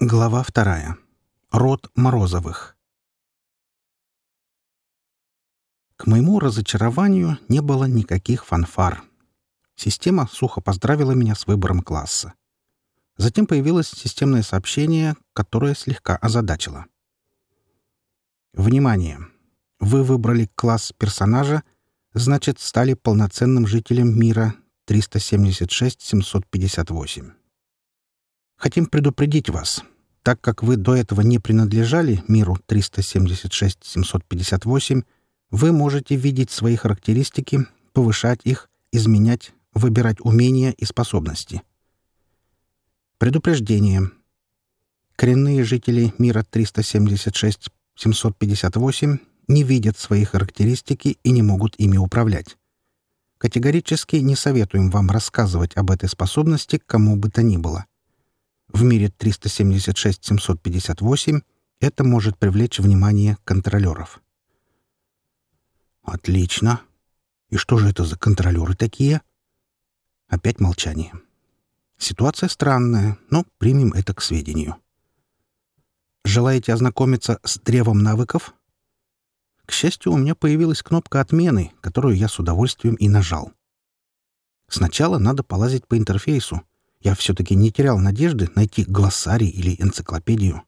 Глава вторая. Род Морозовых. К моему разочарованию не было никаких фанфар. Система сухо поздравила меня с выбором класса. Затем появилось системное сообщение, которое слегка озадачило. Внимание! Вы выбрали класс персонажа, значит, стали полноценным жителем мира 376-758. Хотим предупредить вас, так как вы до этого не принадлежали миру 376-758, вы можете видеть свои характеристики, повышать их, изменять, выбирать умения и способности. Предупреждение. Коренные жители мира 376-758 не видят свои характеристики и не могут ими управлять. Категорически не советуем вам рассказывать об этой способности кому бы то ни было. В мире 376-758 это может привлечь внимание контролеров. Отлично. И что же это за контролеры такие? Опять молчание. Ситуация странная, но примем это к сведению. Желаете ознакомиться с древом навыков? К счастью, у меня появилась кнопка отмены, которую я с удовольствием и нажал. Сначала надо полазить по интерфейсу, я все-таки не терял надежды найти глоссарий или энциклопедию.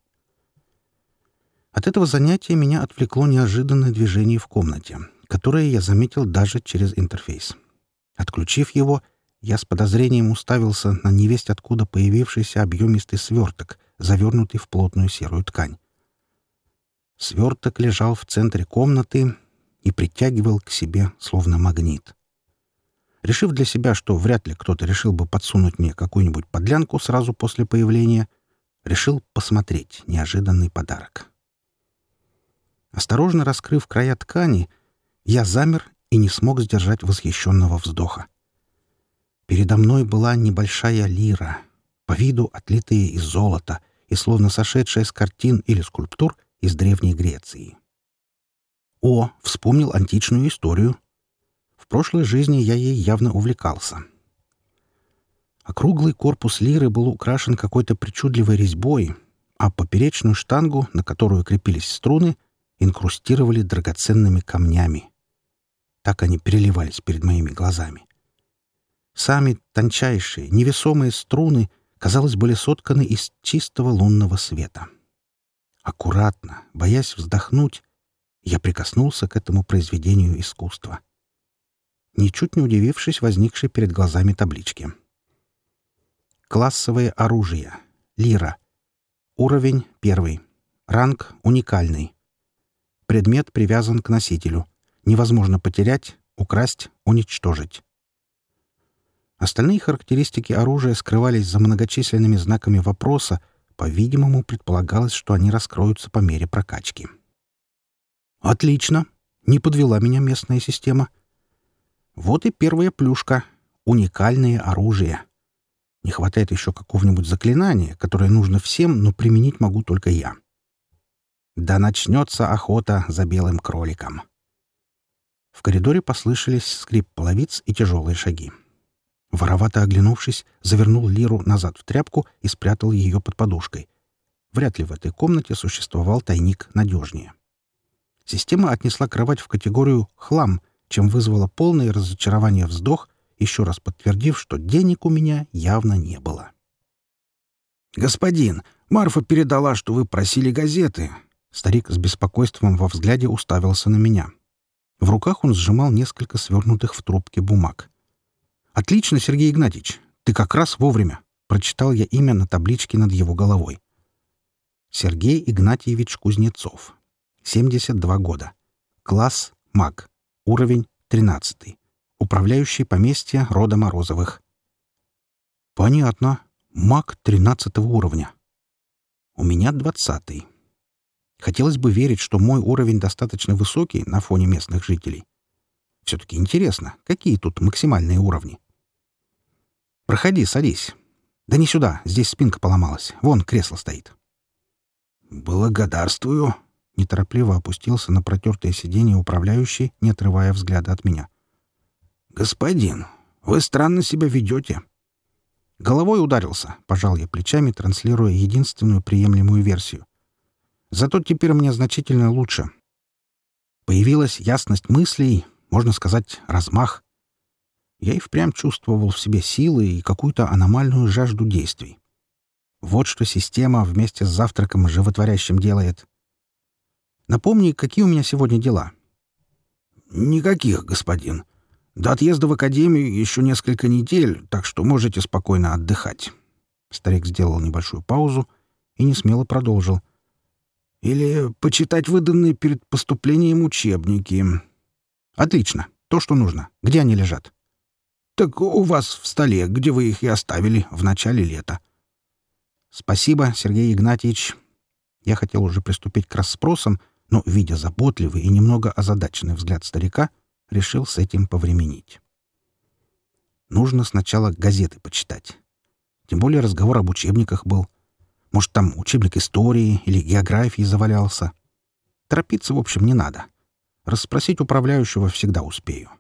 От этого занятия меня отвлекло неожиданное движение в комнате, которое я заметил даже через интерфейс. Отключив его, я с подозрением уставился на невесть откуда появившийся объемистый сверток, завернутый в плотную серую ткань. Сверток лежал в центре комнаты и притягивал к себе словно магнит. Решив для себя, что вряд ли кто-то решил бы подсунуть мне какую-нибудь подлянку сразу после появления, решил посмотреть неожиданный подарок. Осторожно раскрыв края ткани, я замер и не смог сдержать восхищенного вздоха. Передо мной была небольшая лира, по виду отлитая из золота и словно сошедшая с картин или скульптур из Древней Греции. О, вспомнил античную историю — прошлой жизни я ей явно увлекался. Округлый корпус лиры был украшен какой-то причудливой резьбой, а поперечную штангу, на которую крепились струны, инкрустировали драгоценными камнями. Так они переливались перед моими глазами. Сами тончайшие, невесомые струны, казалось, были сотканы из чистого лунного света. Аккуратно, боясь вздохнуть, я прикоснулся к этому произведению искусства — ничуть не удивившись возникшей перед глазами таблички. Классовое оружие. Лира. Уровень первый. Ранг уникальный. Предмет привязан к носителю. Невозможно потерять, украсть, уничтожить. Остальные характеристики оружия скрывались за многочисленными знаками вопроса, по-видимому, предполагалось, что они раскроются по мере прокачки. «Отлично!» — не подвела меня местная система — вот и первая плюшка. Уникальное оружие. Не хватает еще какого-нибудь заклинания, которое нужно всем, но применить могу только я. Да начнется охота за белым кроликом. В коридоре послышались скрип половиц и тяжелые шаги. Воровато оглянувшись, завернул Лиру назад в тряпку и спрятал ее под подушкой. Вряд ли в этой комнате существовал тайник надежнее. Система отнесла кровать в категорию «хлам», чем вызвало полное разочарование вздох, еще раз подтвердив, что денег у меня явно не было. «Господин, Марфа передала, что вы просили газеты». Старик с беспокойством во взгляде уставился на меня. В руках он сжимал несколько свернутых в трубке бумаг. «Отлично, Сергей Игнатьевич, ты как раз вовремя», — прочитал я имя на табличке над его головой. Сергей Игнатьевич Кузнецов. 72 года. Класс маг. Уровень 13. Управляющий поместье рода Морозовых. Понятно. Маг 13 уровня. У меня 20. Хотелось бы верить, что мой уровень достаточно высокий на фоне местных жителей. Все-таки интересно, какие тут максимальные уровни. Проходи, садись. Да не сюда, здесь спинка поломалась. Вон кресло стоит. Благодарствую, неторопливо опустился на протертое сиденье управляющий, не отрывая взгляда от меня. «Господин, вы странно себя ведете». Головой ударился, пожал я плечами, транслируя единственную приемлемую версию. Зато теперь мне значительно лучше. Появилась ясность мыслей, можно сказать, размах. Я и впрямь чувствовал в себе силы и какую-то аномальную жажду действий. Вот что система вместе с завтраком животворящим делает. Напомни, какие у меня сегодня дела. Никаких, господин. До отъезда в академию еще несколько недель, так что можете спокойно отдыхать. Старик сделал небольшую паузу и несмело продолжил. Или почитать выданные перед поступлением учебники. Отлично. То, что нужно. Где они лежат? Так у вас в столе, где вы их и оставили в начале лета. «Спасибо, Сергей Игнатьевич». Я хотел уже приступить к расспросам, но, видя заботливый и немного озадаченный взгляд старика, решил с этим повременить. Нужно сначала газеты почитать. Тем более разговор об учебниках был. Может, там учебник истории или географии завалялся. Торопиться, в общем, не надо. Расспросить управляющего всегда успею.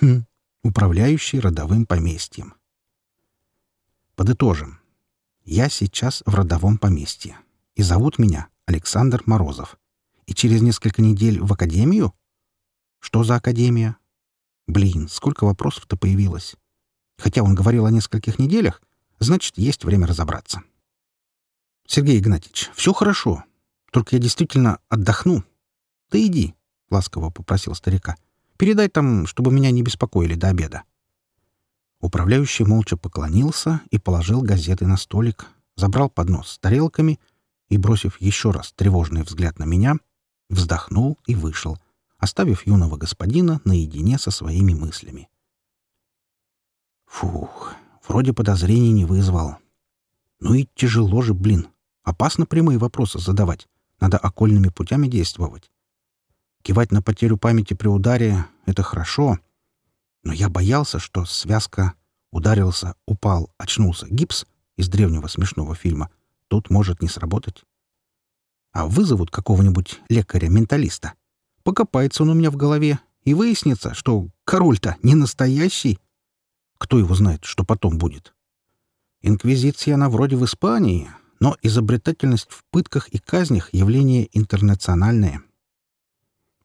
Хм, управляющий родовым поместьем. Подытожим. Я сейчас в родовом поместье. И зовут меня Александр Морозов. И через несколько недель в академию? Что за академия? Блин, сколько вопросов-то появилось. Хотя он говорил о нескольких неделях, значит, есть время разобраться. Сергей Игнатьевич, все хорошо. Только я действительно отдохну. Ты иди, — ласково попросил старика. Передай там, чтобы меня не беспокоили до обеда. Управляющий молча поклонился и положил газеты на столик, забрал поднос с тарелками и, бросив еще раз тревожный взгляд на меня, вздохнул и вышел, оставив юного господина наедине со своими мыслями. Фух, вроде подозрений не вызвал. Ну и тяжело же, блин. Опасно прямые вопросы задавать. Надо окольными путями действовать. Кивать на потерю памяти при ударе — это хорошо — но я боялся, что связка ударился, упал, очнулся гипс из древнего смешного фильма. Тут может не сработать. А вызовут какого-нибудь лекаря-менталиста. Покопается он у меня в голове, и выяснится, что король-то не настоящий. Кто его знает, что потом будет? Инквизиция, она вроде в Испании, но изобретательность в пытках и казнях — явление интернациональное.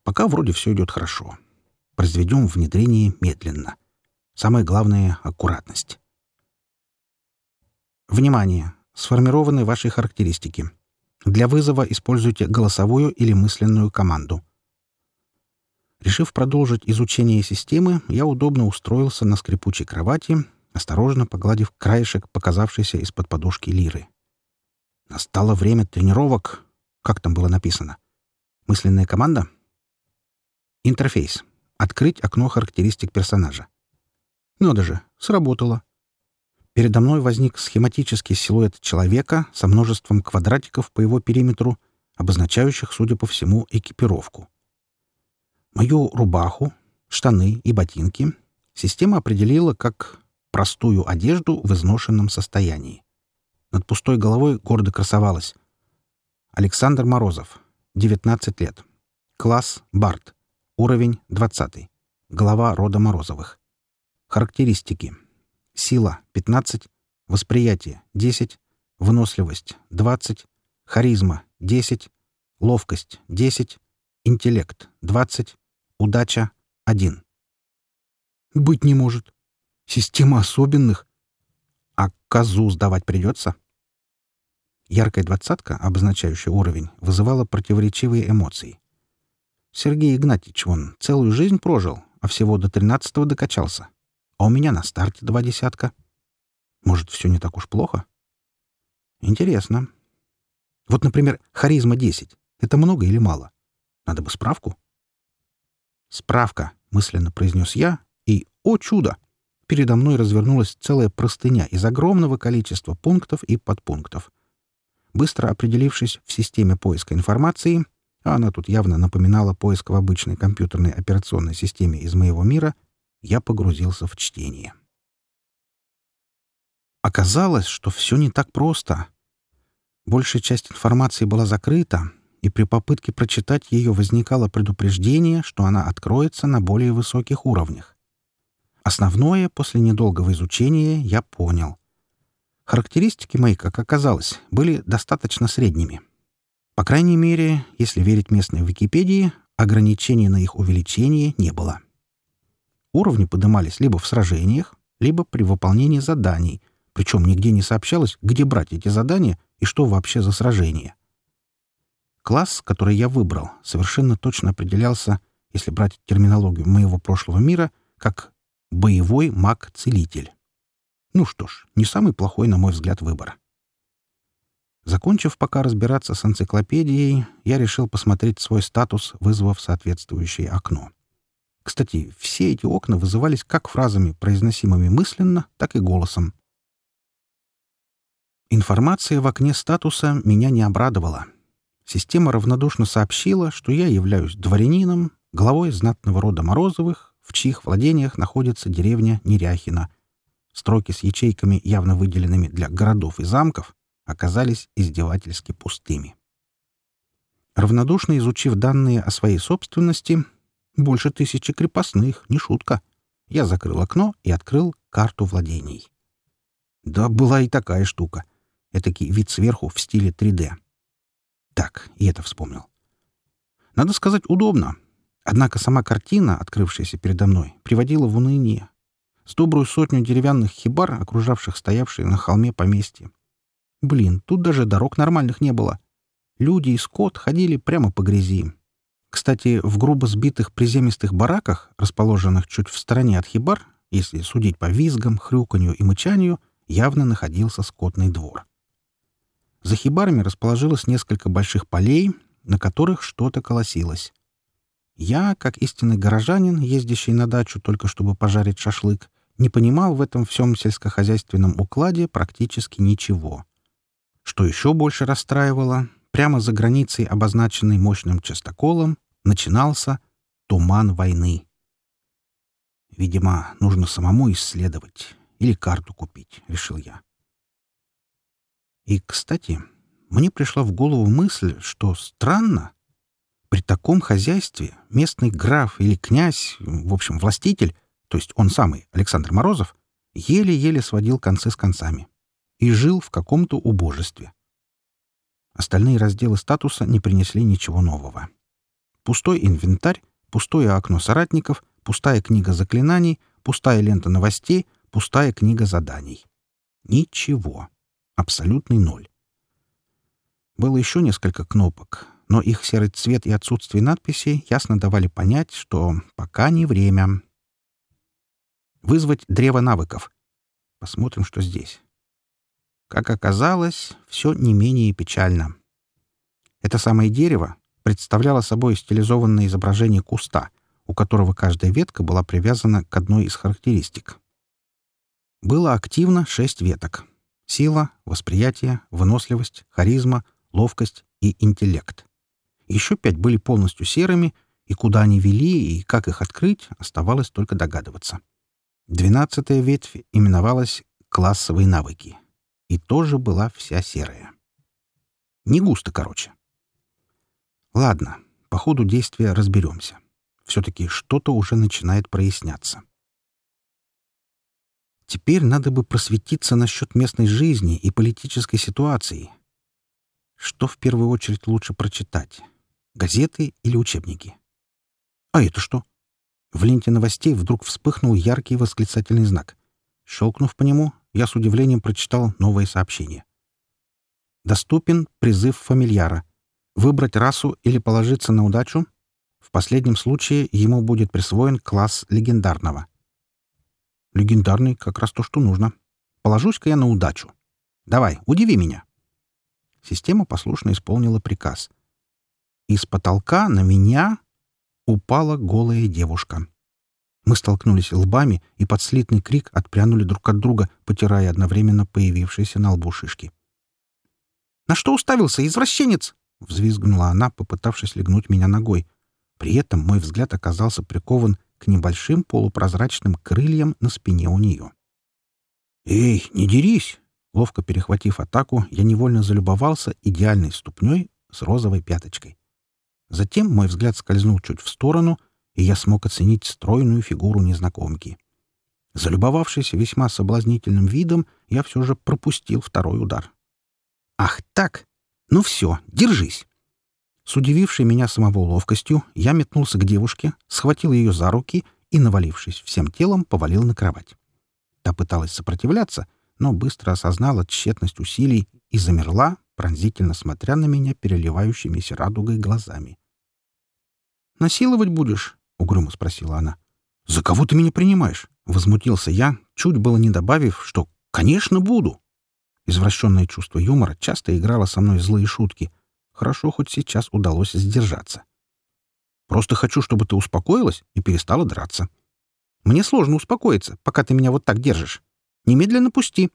Пока вроде все идет хорошо. Произведем внедрение медленно. Самое главное — аккуратность. Внимание! Сформированы ваши характеристики. Для вызова используйте голосовую или мысленную команду. Решив продолжить изучение системы, я удобно устроился на скрипучей кровати, осторожно погладив краешек, показавшийся из-под подушки лиры. Настало время тренировок. Как там было написано? Мысленная команда? Интерфейс. Открыть окно характеристик персонажа. Надо же, сработало. Передо мной возник схематический силуэт человека со множеством квадратиков по его периметру, обозначающих, судя по всему, экипировку. Мою рубаху, штаны и ботинки система определила как простую одежду в изношенном состоянии. Над пустой головой гордо красовалась. Александр Морозов, 19 лет. Класс Барт. Уровень 20. Глава рода Морозовых. Характеристики. Сила — 15. Восприятие — 10. Выносливость — 20. Харизма — 10. Ловкость — 10. Интеллект — 20. Удача — 1. Быть не может. Система особенных. А козу сдавать придется? Яркая двадцатка, обозначающая уровень, вызывала противоречивые эмоции. Сергей Игнатьевич вон целую жизнь прожил, а всего до тринадцатого докачался. А у меня на старте два десятка. Может, все не так уж плохо? Интересно. Вот, например, харизма 10. Это много или мало? Надо бы справку. «Справка», — мысленно произнес я, и, о чудо! Передо мной развернулась целая простыня из огромного количества пунктов и подпунктов. Быстро определившись в системе поиска информации, а она тут явно напоминала поиск в обычной компьютерной операционной системе из моего мира, я погрузился в чтение. Оказалось, что все не так просто. Большая часть информации была закрыта, и при попытке прочитать ее возникало предупреждение, что она откроется на более высоких уровнях. Основное после недолгого изучения я понял. Характеристики мои, как оказалось, были достаточно средними. По крайней мере, если верить местной Википедии, ограничений на их увеличение не было. Уровни подымались либо в сражениях, либо при выполнении заданий, причем нигде не сообщалось, где брать эти задания и что вообще за сражение. Класс, который я выбрал, совершенно точно определялся, если брать терминологию моего прошлого мира, как «боевой маг-целитель». Ну что ж, не самый плохой, на мой взгляд, выбор. Закончив пока разбираться с энциклопедией, я решил посмотреть свой статус, вызвав соответствующее окно. Кстати, все эти окна вызывались как фразами, произносимыми мысленно, так и голосом. Информация в окне статуса меня не обрадовала. Система равнодушно сообщила, что я являюсь дворянином, главой знатного рода Морозовых, в чьих владениях находится деревня Неряхина. Строки с ячейками, явно выделенными для городов и замков, оказались издевательски пустыми. Равнодушно изучив данные о своей собственности, больше тысячи крепостных, не шутка. Я закрыл окно и открыл карту владений. Да, была и такая штука. Этакий вид сверху в стиле 3D. Так, и это вспомнил. Надо сказать, удобно. Однако сама картина, открывшаяся передо мной, приводила в уныние. С добрую сотню деревянных хибар, окружавших стоявшие на холме поместье. Блин, тут даже дорог нормальных не было. Люди и скот ходили прямо по грязи, кстати, в грубо сбитых приземистых бараках, расположенных чуть в стороне от хибар, если судить по визгам, хрюканью и мычанию, явно находился скотный двор. За хибарами расположилось несколько больших полей, на которых что-то колосилось. Я, как истинный горожанин, ездящий на дачу только чтобы пожарить шашлык, не понимал в этом всем сельскохозяйственном укладе практически ничего. Что еще больше расстраивало, Прямо за границей, обозначенной мощным частоколом, начинался туман войны. Видимо, нужно самому исследовать или карту купить, решил я. И, кстати, мне пришла в голову мысль, что странно, при таком хозяйстве местный граф или князь, в общем, властитель, то есть он самый, Александр Морозов, еле-еле сводил концы с концами и жил в каком-то убожестве. Остальные разделы статуса не принесли ничего нового. Пустой инвентарь, пустое окно соратников, пустая книга заклинаний, пустая лента новостей, пустая книга заданий. Ничего. Абсолютный ноль. Было еще несколько кнопок, но их серый цвет и отсутствие надписей ясно давали понять, что пока не время. Вызвать древо навыков. Посмотрим, что здесь. Как оказалось, все не менее печально. Это самое дерево представляло собой стилизованное изображение куста, у которого каждая ветка была привязана к одной из характеристик. Было активно шесть веток. Сила, восприятие, выносливость, харизма, ловкость и интеллект. Еще пять были полностью серыми, и куда они вели и как их открыть, оставалось только догадываться. Двенадцатая ветвь именовалась «классовые навыки» и тоже была вся серая. Не густо, короче. Ладно, по ходу действия разберемся. Все-таки что-то уже начинает проясняться. Теперь надо бы просветиться насчет местной жизни и политической ситуации. Что в первую очередь лучше прочитать? Газеты или учебники? А это что? В ленте новостей вдруг вспыхнул яркий восклицательный знак. Щелкнув по нему, я с удивлением прочитал новое сообщение. Доступен призыв фамильяра. Выбрать расу или положиться на удачу? В последнем случае ему будет присвоен класс легендарного. Легендарный — как раз то, что нужно. Положусь-ка я на удачу. Давай, удиви меня. Система послушно исполнила приказ. Из потолка на меня упала голая девушка. Мы столкнулись лбами и под слитный крик отпрянули друг от друга, потирая одновременно появившиеся на лбу шишки. «На что уставился, извращенец?» — взвизгнула она, попытавшись легнуть меня ногой. При этом мой взгляд оказался прикован к небольшим полупрозрачным крыльям на спине у нее. «Эй, не дерись!» Ловко перехватив атаку, я невольно залюбовался идеальной ступней с розовой пяточкой. Затем мой взгляд скользнул чуть в сторону, и я смог оценить стройную фигуру незнакомки. Залюбовавшись весьма соблазнительным видом, я все же пропустил второй удар. «Ах так! Ну все, держись!» С удивившей меня самого ловкостью, я метнулся к девушке, схватил ее за руки и, навалившись всем телом, повалил на кровать. Та пыталась сопротивляться, но быстро осознала тщетность усилий и замерла, пронзительно смотря на меня переливающимися радугой глазами. «Насиловать будешь?» — угрюмо спросила она. «За кого ты меня принимаешь?» — возмутился я, чуть было не добавив, что «конечно буду». Извращенное чувство юмора часто играло со мной злые шутки. Хорошо, хоть сейчас удалось сдержаться. «Просто хочу, чтобы ты успокоилась и перестала драться. Мне сложно успокоиться, пока ты меня вот так держишь. Немедленно пусти.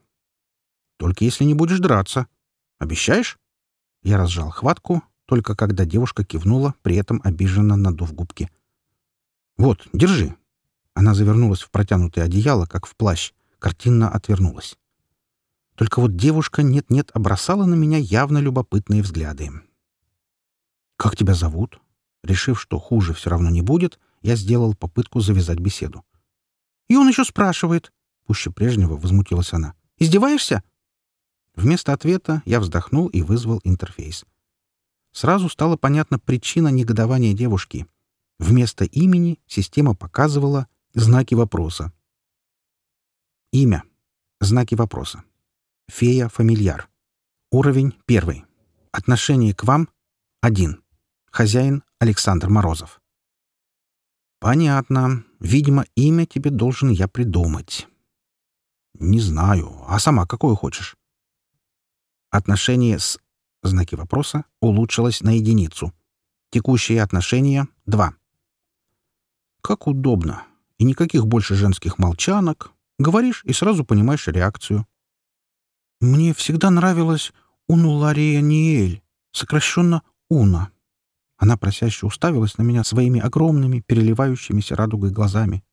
Только если не будешь драться. Обещаешь?» Я разжал хватку, только когда девушка кивнула, при этом обиженно надув губки. «Вот, держи». Она завернулась в протянутое одеяло, как в плащ, картинно отвернулась. Только вот девушка нет-нет обросала на меня явно любопытные взгляды. «Как тебя зовут?» Решив, что хуже все равно не будет, я сделал попытку завязать беседу. «И он еще спрашивает!» Пуще прежнего возмутилась она. «Издеваешься?» Вместо ответа я вздохнул и вызвал интерфейс. Сразу стала понятна причина негодования девушки. Вместо имени система показывала знаки вопроса. Имя. Знаки вопроса. Фея-фамильяр. Уровень первый. Отношение к вам — один. Хозяин Александр Морозов. Понятно. Видимо, имя тебе должен я придумать. Не знаю. А сама какое хочешь? Отношение с... Знаки вопроса улучшилось на единицу. Текущие отношения — два. Как удобно. И никаких больше женских молчанок. Говоришь и сразу понимаешь реакцию. Мне всегда нравилась Унулария Ниэль, сокращенно Уна. Она просяще уставилась на меня своими огромными, переливающимися радугой глазами.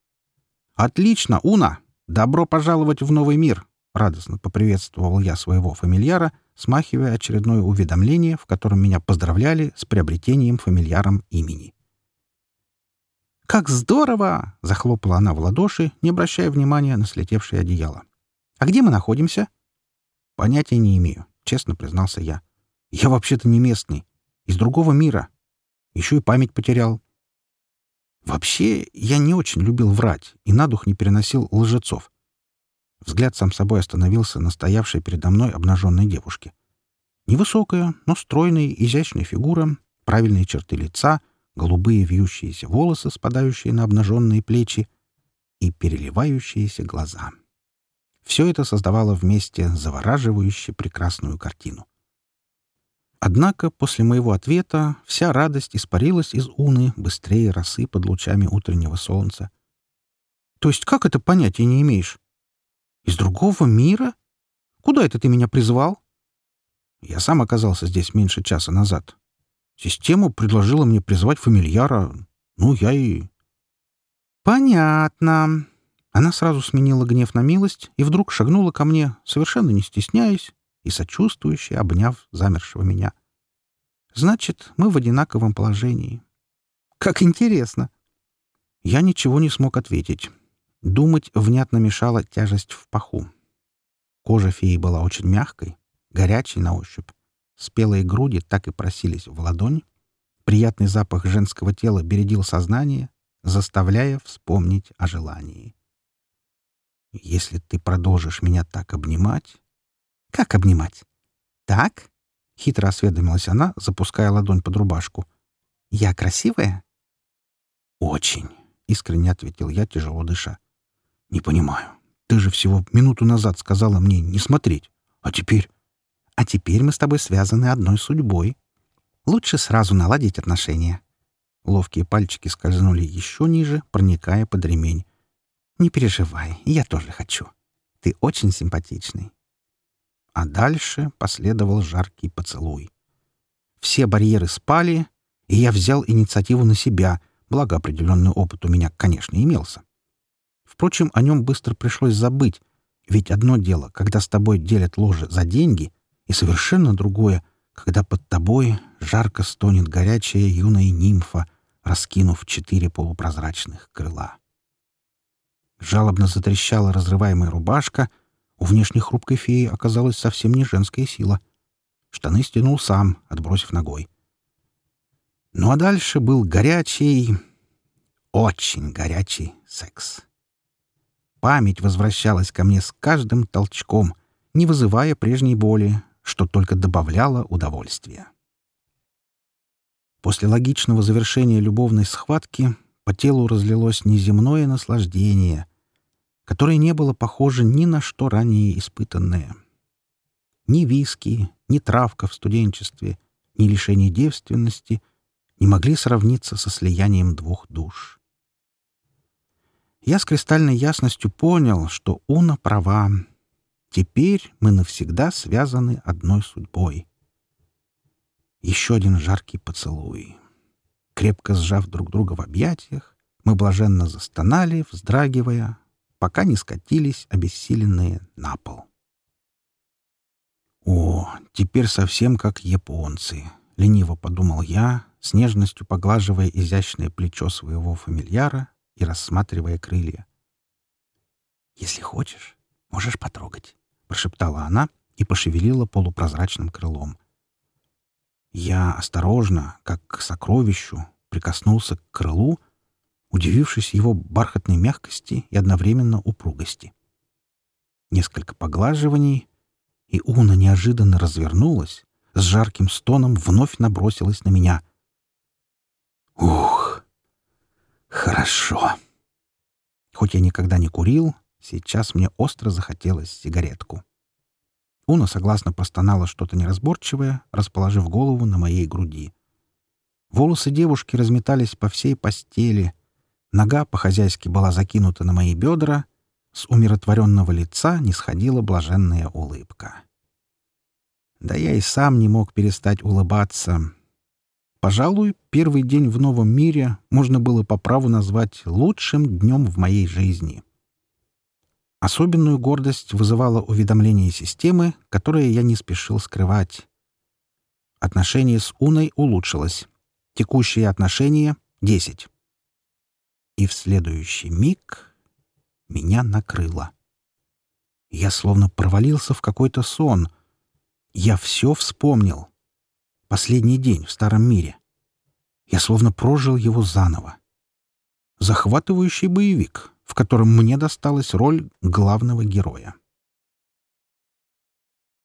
«Отлично, Уна! Добро пожаловать в новый мир!» — радостно поприветствовал я своего фамильяра, смахивая очередное уведомление, в котором меня поздравляли с приобретением фамильяром имени. «Как здорово!» — захлопала она в ладоши, не обращая внимания на слетевшее одеяло. «А где мы находимся?» «Понятия не имею», — честно признался я. «Я вообще-то не местный. Из другого мира. Еще и память потерял». Вообще, я не очень любил врать и на дух не переносил лжецов. Взгляд сам собой остановился на стоявшей передо мной обнаженной девушке. Невысокая, но стройная, изящная фигура, правильные черты лица, голубые вьющиеся волосы, спадающие на обнаженные плечи, и переливающиеся глаза. Все это создавало вместе завораживающе прекрасную картину. Однако после моего ответа вся радость испарилась из уны быстрее росы под лучами утреннего солнца. «То есть как это понятия не имеешь? Из другого мира? Куда это ты меня призвал?» Я сам оказался здесь меньше часа назад. Система предложила мне призвать фамильяра. Ну, я и... «Понятно», она сразу сменила гнев на милость и вдруг шагнула ко мне, совершенно не стесняясь и сочувствующе обняв замершего меня. «Значит, мы в одинаковом положении». «Как интересно!» Я ничего не смог ответить. Думать внятно мешала тяжесть в паху. Кожа феи была очень мягкой, горячей на ощупь. Спелые груди так и просились в ладонь. Приятный запах женского тела бередил сознание, заставляя вспомнить о желании. Если ты продолжишь меня так обнимать... Как обнимать? Так? Хитро осведомилась она, запуская ладонь под рубашку. Я красивая? Очень, искренне ответил я, тяжело дыша. Не понимаю. Ты же всего минуту назад сказала мне не смотреть. А теперь... А теперь мы с тобой связаны одной судьбой. Лучше сразу наладить отношения. Ловкие пальчики скользнули еще ниже, проникая под ремень. Не переживай, я тоже хочу. Ты очень симпатичный. А дальше последовал жаркий поцелуй. Все барьеры спали, и я взял инициативу на себя, благо определенный опыт у меня, конечно, имелся. Впрочем, о нем быстро пришлось забыть, ведь одно дело, когда с тобой делят ложе за деньги, и совершенно другое, когда под тобой жарко стонет горячая юная нимфа, раскинув четыре полупрозрачных крыла. Жалобно затрещала разрываемая рубашка. У внешней хрупкой феи оказалась совсем не женская сила. Штаны стянул сам, отбросив ногой. Ну а дальше был горячий, очень горячий секс. Память возвращалась ко мне с каждым толчком, не вызывая прежней боли, что только добавляло удовольствия. После логичного завершения любовной схватки по телу разлилось неземное наслаждение, которое не было похоже ни на что ранее испытанное. Ни виски, ни травка в студенчестве, ни лишение девственности не могли сравниться со слиянием двух душ. Я с кристальной ясностью понял, что Уна права. Теперь мы навсегда связаны одной судьбой. Еще один жаркий поцелуй. Крепко сжав друг друга в объятиях, мы блаженно застонали, вздрагивая, пока не скатились обессиленные на пол. «О, теперь совсем как японцы», — лениво подумал я, с нежностью поглаживая изящное плечо своего фамильяра и рассматривая крылья. «Если хочешь, можешь потрогать», — прошептала она и пошевелила полупрозрачным крылом — я осторожно, как к сокровищу, прикоснулся к крылу, удивившись его бархатной мягкости и одновременно упругости. Несколько поглаживаний, и Уна неожиданно развернулась, с жарким стоном вновь набросилась на меня. Ух, хорошо. Хоть я никогда не курил, сейчас мне остро захотелось сигаретку. Уна согласно простонала что-то неразборчивое, расположив голову на моей груди. Волосы девушки разметались по всей постели. Нога по-хозяйски была закинута на мои бедра. С умиротворенного лица не сходила блаженная улыбка. Да я и сам не мог перестать улыбаться. Пожалуй, первый день в новом мире можно было по праву назвать лучшим днем в моей жизни — Особенную гордость вызывало уведомление системы, которое я не спешил скрывать. Отношение с Уной улучшилось. Текущие отношения — 10. И в следующий миг меня накрыло. Я словно провалился в какой-то сон. Я все вспомнил. Последний день в Старом мире. Я словно прожил его заново. Захватывающий боевик — в котором мне досталась роль главного героя.